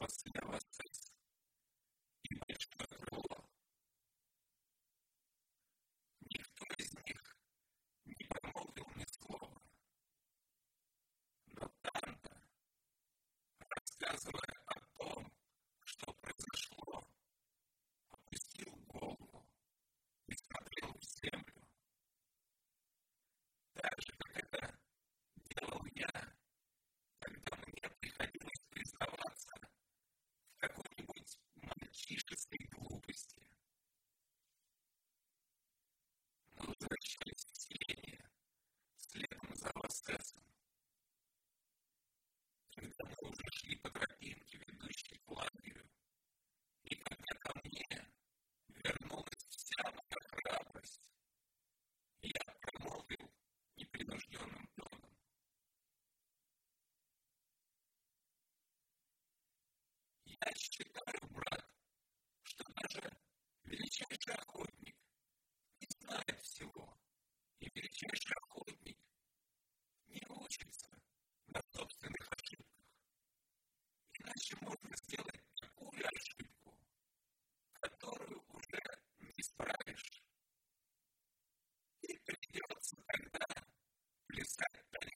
вас, для вас to speak the that, that